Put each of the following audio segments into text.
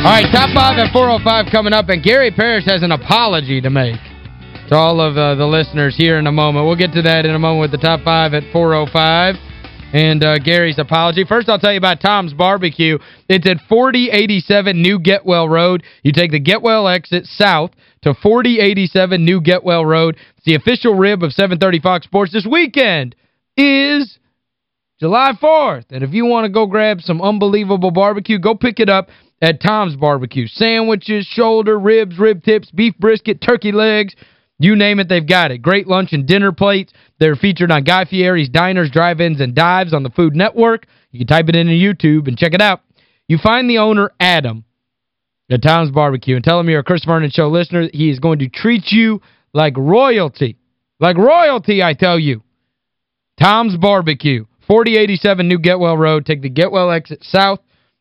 All right, top five at 405 coming up, and Gary Parrish has an apology to make to all of uh, the listeners here in a moment. We'll get to that in a moment with the top five at 405 and uh, Gary's apology. First, I'll tell you about Tom's Barbecue. It's at 4087 New Getwell Road. You take the Getwell exit south to 4087 New Getwell Road. It's the official rib of 730 Fox Sports. This weekend is July 4th. And if you want to go grab some unbelievable barbecue, go pick it up at Tom's Barbecue. Sandwiches, shoulder, ribs, rib tips, beef brisket, turkey legs, you name it, they've got it. Great lunch and dinner plates. They're featured on Guy Fieri's Diners, Drive-Ins, and Dives on the Food Network. You can type it into YouTube and check it out. You find the owner, Adam, at Tom's Barbecue, and tell him you're a Chris Vernon Show listener. He is going to treat you like royalty. Like royalty, I tell you. Tom's Barbecue, 4087 New Getwell Road. Take the Getwell exit south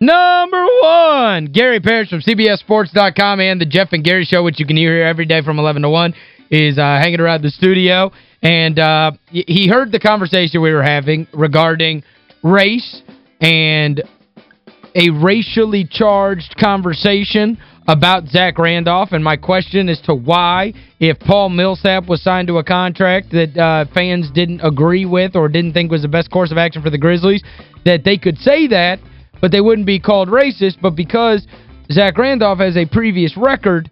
Number one, Gary Parrish from CBSSports.com and the Jeff and Gary Show, which you can hear here every day from 11 to 1, is uh, hanging around the studio. And uh, he heard the conversation we were having regarding race and a racially charged conversation about Zach Randolph. And my question is to why, if Paul Millsap was signed to a contract that uh, fans didn't agree with or didn't think was the best course of action for the Grizzlies, that they could say that – but they wouldn't be called racist. But because Zach Randolph has a previous record,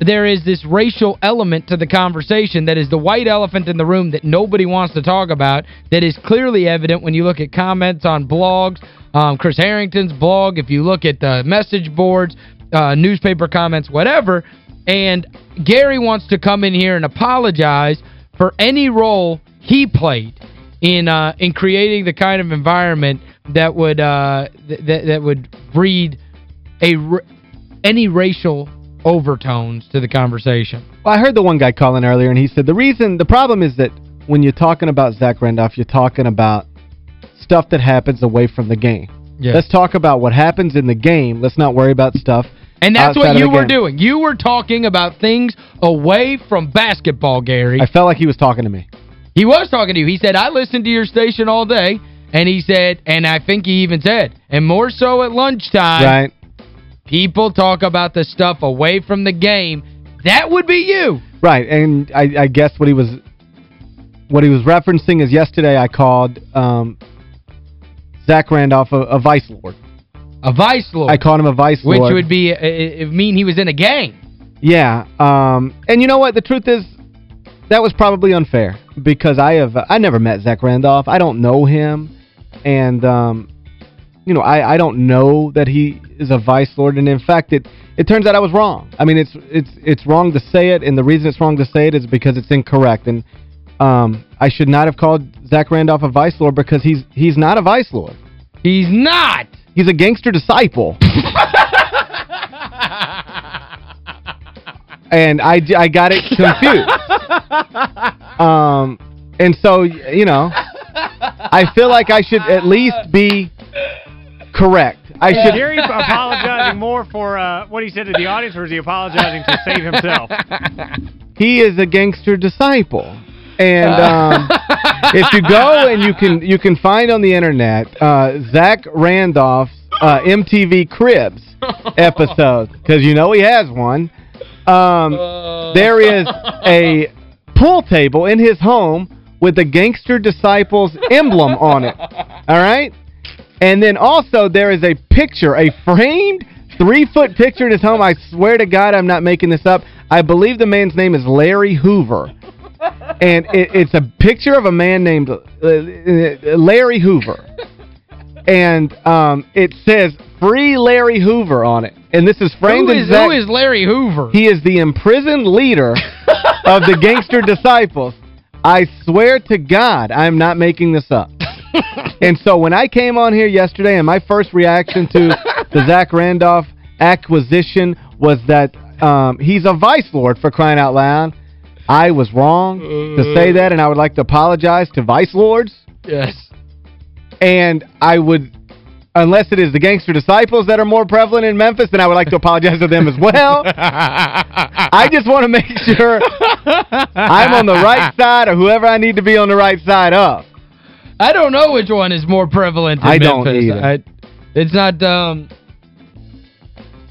there is this racial element to the conversation that is the white elephant in the room that nobody wants to talk about that is clearly evident when you look at comments on blogs, um, Chris Herrington's blog, if you look at the message boards, uh, newspaper comments, whatever, and Gary wants to come in here and apologize for any role he played in uh, in creating the kind of environment that would uh, that that would breed a any racial overtones to the conversation. Well, I heard the one guy calling earlier, and he said the reason, the problem is that when you're talking about Zach Randolph, you're talking about stuff that happens away from the game. Yes. Let's talk about what happens in the game. Let's not worry about stuff And that's what you were doing. You were talking about things away from basketball, Gary. I felt like he was talking to me. He was talking to you. He said, I listened to your station all day, and he said, and I think he even said, and more so at lunchtime, right. people talk about the stuff away from the game. That would be you. Right, and I, I guess what he was what he was referencing is yesterday I called um, Zach Randolph a, a vice lord. A vice lord? I called him a vice lord. Which would be uh, uh mean he was in a gang. Yeah, um, and you know what? The truth is, that was probably unfair because I have I never met Zach Randolph. I don't know him. And, um, you know, I, I don't know that he is a vice lord. And, in fact, it, it turns out I was wrong. I mean, it's it's it's wrong to say it, and the reason it's wrong to say it is because it's incorrect. And um, I should not have called Zach Randolph a vice lord because he's he's not a vice lord. He's not! He's a gangster disciple. and I, I got it confused. um, and so, you know, I feel like I should at least be correct. I is should Gary apologizing more for uh, what he said to the audience or is he apologizing to save himself? He is a gangster disciple. And um, if you go and you can you can find on the internet uh, Zach Randolph's uh, MTV Cribs episode because you know he has one. Um, there is a pool table in his home with the Gangster Disciples emblem on it. All right? And then also there is a picture, a framed three-foot picture in his home. I swear to God I'm not making this up. I believe the man's name is Larry Hoover. And it, it's a picture of a man named uh, uh, Larry Hoover. And um, it says, Free Larry Hoover on it. And this is framed Who in Zach- who is Larry Hoover? He is the imprisoned leader of the gangster disciples. I swear to God, I'm not making this up. and so when I came on here yesterday and my first reaction to the Zach Randolph acquisition was that um, he's a vice lord for crying out loud. I was wrong to say that, and I would like to apologize to vice lords. yes. And I would, unless it is the gangster disciples that are more prevalent in Memphis, then I would like to apologize to them as well. I just want to make sure I'm on the right side or whoever I need to be on the right side of. I don't know which one is more prevalent in I don't Memphis. either. I, it's not, um...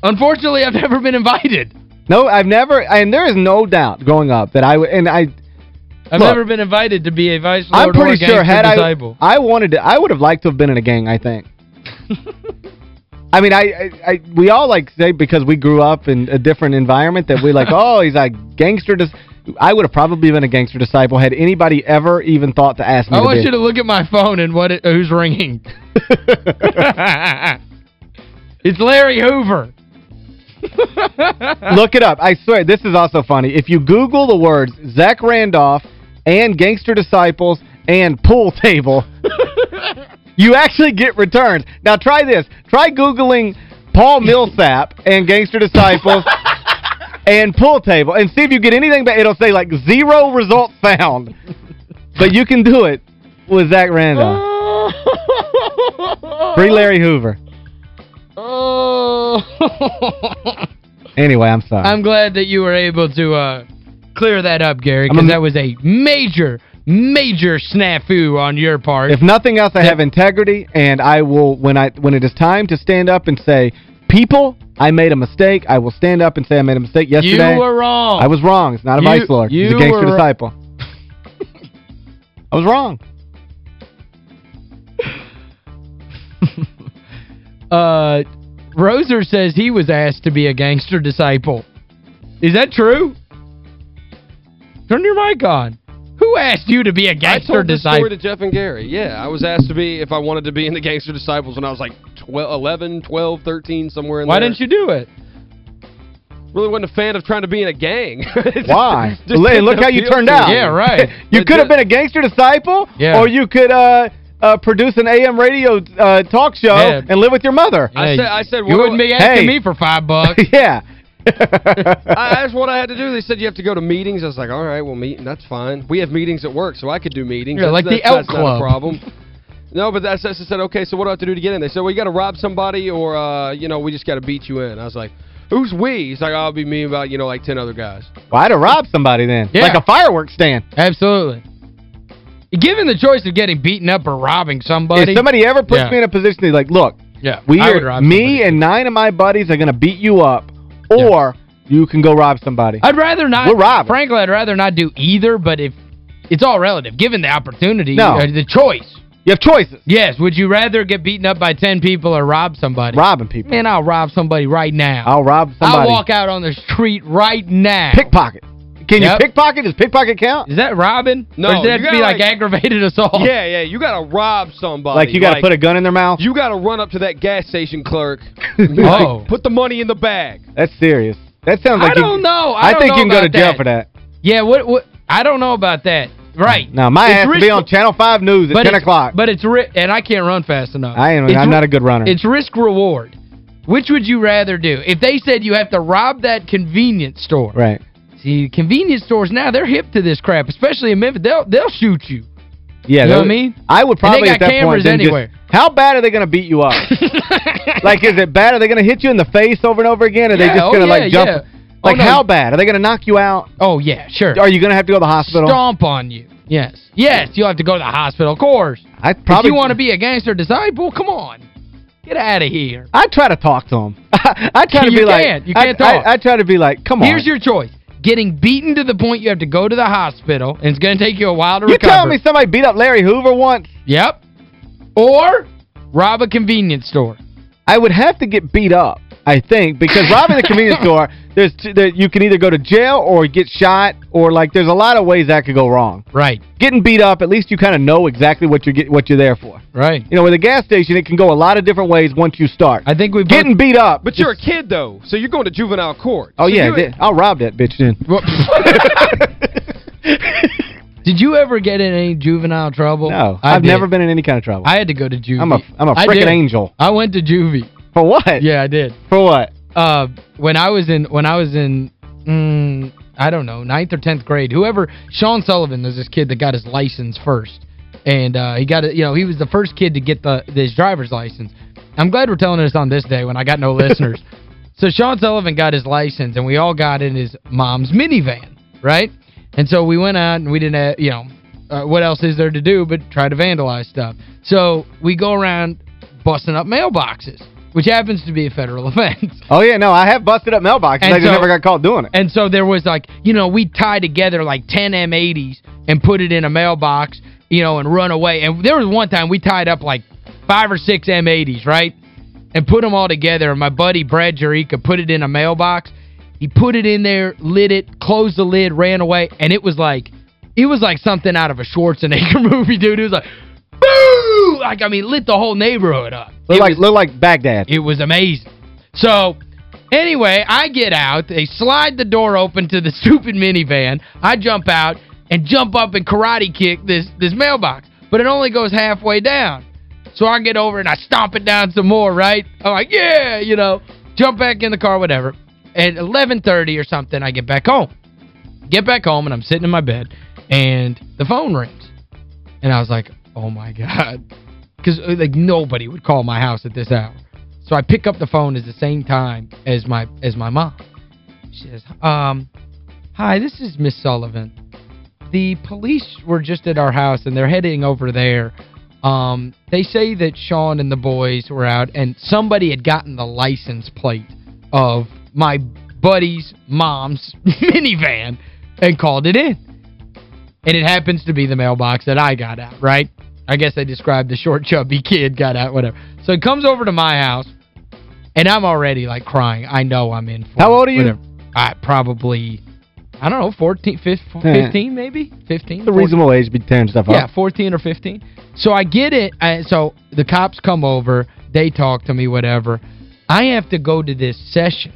Unfortunately, I've never been invited. No, I've never, and there is no doubt growing up that I would, and I, I've Look, never been invited to be a vice lord I'm lord or a pretty sure gangster had I. I wanted to, I would have liked to have been in a gang, I think. I mean, I, I, I, we all like say because we grew up in a different environment that we like, oh, he's a gangster. Dis I would have probably been a gangster disciple had anybody ever even thought to ask me I want you to look at my phone and what it, who's ringing. it's Larry Hoover. Look it up. I swear, this is also funny. If you Google the words Zach Randolph and Gangster Disciples and Pool Table, you actually get returns. Now try this. Try Googling Paul Millsap and Gangster Disciples and Pool Table and see if you get anything but it'll say like zero results found. But you can do it with Zach Randolph. Free Larry Hoover. Oh. Anyway, I'm sorry. I'm glad that you were able to uh, clear that up, Gary, because that was a major, major snafu on your part. If nothing else, I have integrity, and I will, when I when it is time to stand up and say, people, I made a mistake, I will stand up and say I made a mistake yesterday. you were wrong. I was wrong. It's not a You- vice lord. He's you a gangster were- disciple. I was wrong. Uh, Roser says he was asked to be a gangster disciple. Is that true? Turn your mic on. Who asked you to be a gangster disciple? I told this disciple? story to Jeff and Gary. Yeah, I was asked to be, if I wanted to be in the Gangster Disciples when I was like 12, 11, 12, 13, somewhere in Why there. Why didn't you do it? Really wasn't a fan of trying to be in a gang. Why? just Well, didn't look how you turned out. Yeah, right. you But could have been a gangster disciple, Yeah. or you could uh, uh, produce an AM radio uh, talk show Yeah. and live with your mother. I said- I said, you wouldn't be asking Hey. me for five bucks. yeah. I asked what I had to do. They said you have to go to meetings. I was like, all right, well, meet, that's fine. We have meetings at work, so I could do meetings. Yeah, That's- like the that's- Elk that's Club. a problem. No, but that's, I said, okay, so what do I have to do to get in? They said, well, you got to rob somebody or, uh, you know, we just got to beat you in. I was like, who's we? He's like, I'll be me and about, you know, like 10 other guys. Well, I'd have robbed somebody then. Yeah. Like a fireworks stand. Absolutely. Given the choice of getting beaten up or robbing somebody. If somebody ever puts Yeah. me in a position to like, look, yeah, we I are, me somebody. and nine of my buddies are going to beat you up, or you can go rob somebody. I'd rather not. We'll rob 'em. Frankly, I'd rather not do either, but if it's all relative. Given the opportunity, No. uh, the choice. You have choices. Yes, would you rather get beaten up by 10 people or rob somebody? Robbing people. Man, I'll rob somebody right now. I'll rob I'll somebody. walk out on the street right now. Pickpocket. Can Yep. you pickpocket? Does pickpocket count? Is that robbing? No, Or does it have you to be like, like- aggravated assault? Yeah, yeah, you got to rob somebody. Like you got to put a gun in their mouth? You got to run up to that gas station clerk. Oh. Put the money in the bag. That's serious. That sounds like I you- don't know. I, don't think know you can go to jail that. for that. Yeah, what what I don't know about that. Right. Now, my It's ass to be on Channel 5 News at but 10 o'clock. But it's ri and I can't run fast enough. I am, It's I'm not a good runner. It's risk reward. Which would you rather do? If they said you have to rob that convenience store. Right. See, convenience stores now, they're hip to this crap, especially in Memphis. They'll they'll shoot you. Yeah, You know what I mean? I would probably at that point cameras then just- anywhere. how bad are they going to beat you up? like, is it bad? Are they going to hit you in the face over and over again? Are they just oh, going to, yeah, like, jump? yeah. Like, Oh, no. how bad? Are they going to knock you out? Oh, yeah, sure. Are you going to have to go to the hospital? Stomp on you. Yes. Yes, you'll have to go to the hospital, of course. I probably if you want to be a gangster disciple, come on. Get out of here. I try to talk to them. I try to You be like can't. You I- can't I, talk. I, try to be like, come on. Here's your choice. Getting beaten to the point you have to go to the hospital, and it's going to take you a while to recover. You recover. telling me somebody beat up Larry Hoover once? Yep. Or rob a convenience store. I would have to get beat up. I think, because robbing the convenience store, there's there, you can either go to jail or get shot, or like there's a lot of ways that could go wrong. Right. Getting beat up, at least you kind of know exactly what you're get, what you're there for. Right. You know, with a gas station, it can go a lot of different ways once you start. I think we've Getting beat up. But you're a kid, though, so you're going to juvenile court. Oh, So yeah, you- th- I'll rob that bitch then. Did you ever get in any juvenile trouble? No, I I've did. never been in any kind of trouble. I had to go to juvie. I'm a I'm a I freaking angel. I went to juvie. For what? Yeah, I did. For what? Uh, when I was in when I was in mm, I don't know, ninth or 10th grade, whoever Sean Sullivan was this kid that got his license first. And uh, he got it, you know, he was the first kid to get the his driver's license. I'm glad we're telling this on this day when I got no listeners. So Sean Sullivan got his license and we all got in his mom's minivan, right? And so we went out and we didn't have, you know, uh, what else is there to do but try to vandalize stuff. So we go around busting up mailboxes, which happens to be a federal offense. Oh, yeah, no, I have busted up mailboxes. And I just so- never got caught doing it. And so there was like, you know, we tie together like 10 M80s and put it in a mailbox, you know, and run away. And there was one time we tied up like five or six M80s, right? And put them all together. And my buddy Brad Jerica put it in a mailbox. He put it in there, lit it, closed the lid, ran away. And it was like, it was like something out of a Schwarzenegger movie, dude. It was like, Like, I mean, lit the whole neighborhood up. Look like, was- look like Baghdad. it was amazing. So, anyway, I get out. They slide the door open to the stupid minivan. I jump out and jump up and karate kick this, this mailbox. But it only goes halfway down. So I get over and I stomp it down some more, right? I'm like, yeah, you know, jump back in the car, whatever. At 11.30 or something, I get back home. Get back home, and I'm sitting in my bed, and the phone rings. And I was like, oh, my God. Because, like, nobody would call my house at this hour. So I pick up the phone at the same time as my as my mom. She says, um, hi, this is Miss Sullivan. The police were just at our house, and they're heading over there. Um, they say that Sean and the boys were out, and somebody had gotten the license plate of my buddy's mom's minivan and called it in. And it happens to be the mailbox that I got out, right? I guess they described the short, chubby kid got out, whatever. So it comes over to my house, and I'm already, like, crying. I know I'm in for How old are you? whatever. I probably, I don't know, 14, 15, Yeah. 15 maybe? 15? It's a reasonable age to be tearing stuff up. Yeah, 14 or 15. So I get it. I, so the cops come over. They talk to me, whatever. I have to go to this session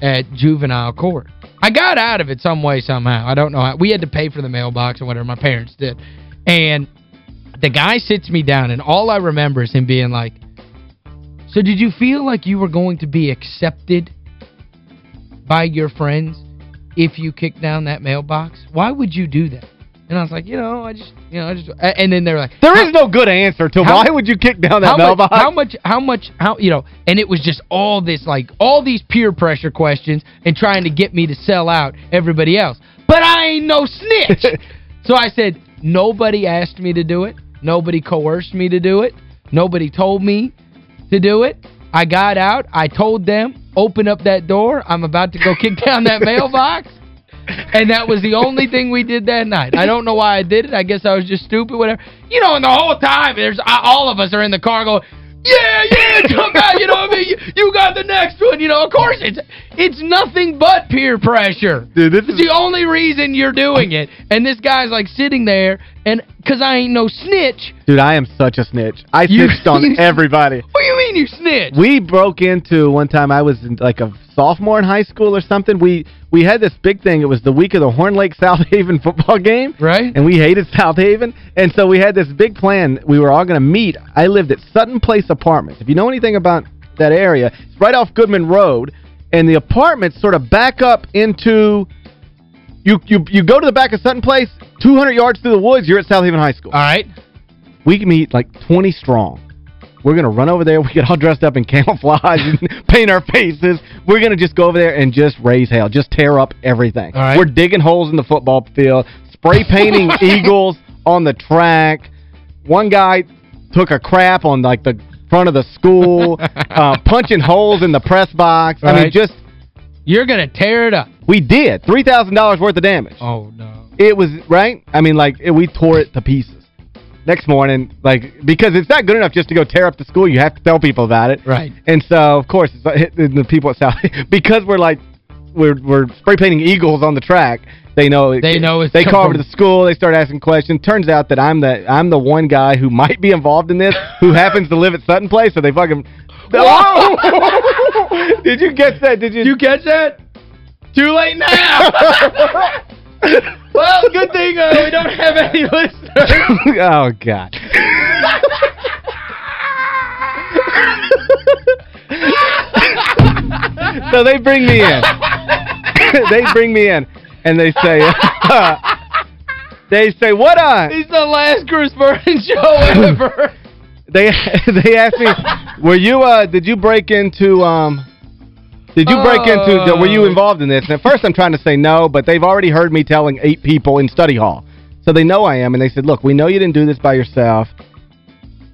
at juvenile court. I got out of it some way, somehow. I don't know how. We had to pay for the mailbox and whatever. My parents did. And the guy sits me down, and all I remember is him being like, so did you feel like you were going to be accepted by your friends if you kicked down that mailbox? Why would you do that? And I was like, you know, I just, you know, I just, and then they're like, There is no good answer to How- why would you kick down that how mailbox? Much, how much, how much, how, you know, and it was just all this, like, all these peer pressure questions and trying to get me to sell out everybody else. But I ain't no snitch. so I said, nobody asked me to do it. Nobody coerced me to do it. Nobody told me to do it. I got out. I told them, open up that door. I'm about to go kick down that mailbox. And that was the only thing we did that night. I don't know why I did it. I guess I was just stupid, whatever. You know, and the whole time, there's all of us are in the car going, yeah, yeah, jump out, you know what I mean? You, you got the next one, you know. Of course, it's it's nothing but peer pressure. Dude, this It's is the only reason you're doing it. And this guy's, like, sitting there, and because I ain't no snitch. Dude, I am such a snitch. I You- snitched on everybody. What do you mean you snitch? We broke into one time I was in like a sophomore in high school or something. We we had this big thing. It was the week of the Horn Lake South Haven football game. Right. And we hated Southaven. And so we had this big plan. We were all going to meet. I lived at Sutton Place Apartments. If you know anything about that area, it's right off Goodman Road. And the apartments sort of back up into you you you go to the back of Sutton Place, 200 yards through the woods, you're at Southaven High School. All right. We can meet like 20 strong. We're going to run over there. We get all dressed up in camouflage and paint our faces. We're going to just go over there and just raise hell. Just tear up everything. All right. We're digging holes in the football field, spray painting eagles on the track. One guy took a crap on like the front of the school, uh, punching holes in the press box. I mean, just, You're going to tear it up. we did. $3,000 worth of damage. Oh, no. It was, right? I mean, like, it, we tore it to pieces. next morning, like, because it's not good enough just to go tear up the school. You have to tell people about it. Right. And so, of course, it's, uh, the people at South, because we're like, we're, we're spray painting eagles on the track, they know They know it's They call over to the school, they start asking questions. Turns out that I'm the I'm the one guy who might be involved in this, who happens to live at Sutton Place, so they fucking... Whoa! Did you catch that? Did you... You catch that? Too late now. well, good thing uh, we don't have any listeners. oh, God. so they bring me in. they bring me in, and they say, they say, what on? He's the last Chris Vernon show ever. They they asked me, were you, uh, did you break into, um, did you break into, were you Oh. involved in this? And at first I'm trying to say no, but they've already heard me telling eight people in study hall. So they know I am, and they said, look, we know you didn't do this by yourself.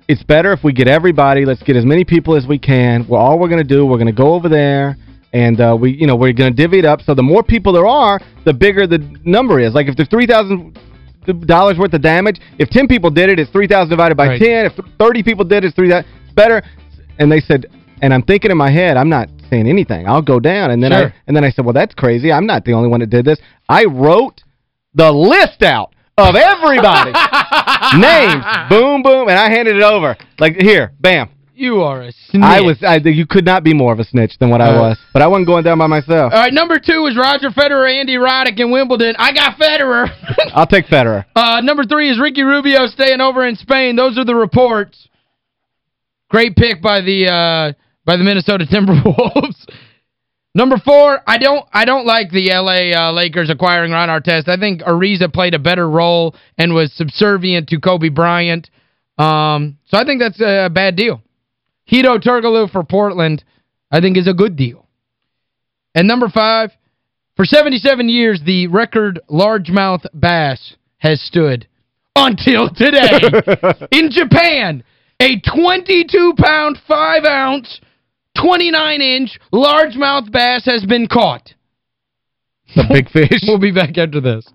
It's better if we get everybody. Let's get as many people as we can. Well, all we're going to do, we're going to go over there, and uh, we, you know, we're going to divvy it up. So the more people there are, the bigger the number is. Like if there's $3,000 worth of damage, if 10 people did it, it's 3,000 divided by Right. 10. If 30 people did it, it's 3,000. It's better. And they said, and I'm thinking in my head, I'm not saying anything. I'll go down. And then Sure. I and then I said, well, that's crazy. I'm not the only one that did this. I wrote the list out of everybody. Names. Boom, boom. And I handed it over. Like, here, bam. You are a snitch. I was I, you could not be more of a snitch than what I Uh, was. But I wasn't going down by myself. All right, number two is Roger Federer, Andy Roddick in Wimbledon. I got Federer. I'll take Federer. uh, number three is Ricky Rubio staying over in Spain. Those are the reports. Great pick by the uh, by the Minnesota Timberwolves. Number four, I don't I don't like the L.A. Uh, Lakers acquiring Ron Artest. I think Ariza played a better role and was subservient to Kobe Bryant. Um, so I think that's a bad deal. Hedo Turkoglu for Portland, I think is a good deal. And number five, for 77 years, the record largemouth bass has stood until today. In Japan, a 22-pound, 5-ounce, 29-inch largemouth bass has been caught. The big fish. We'll be back after this.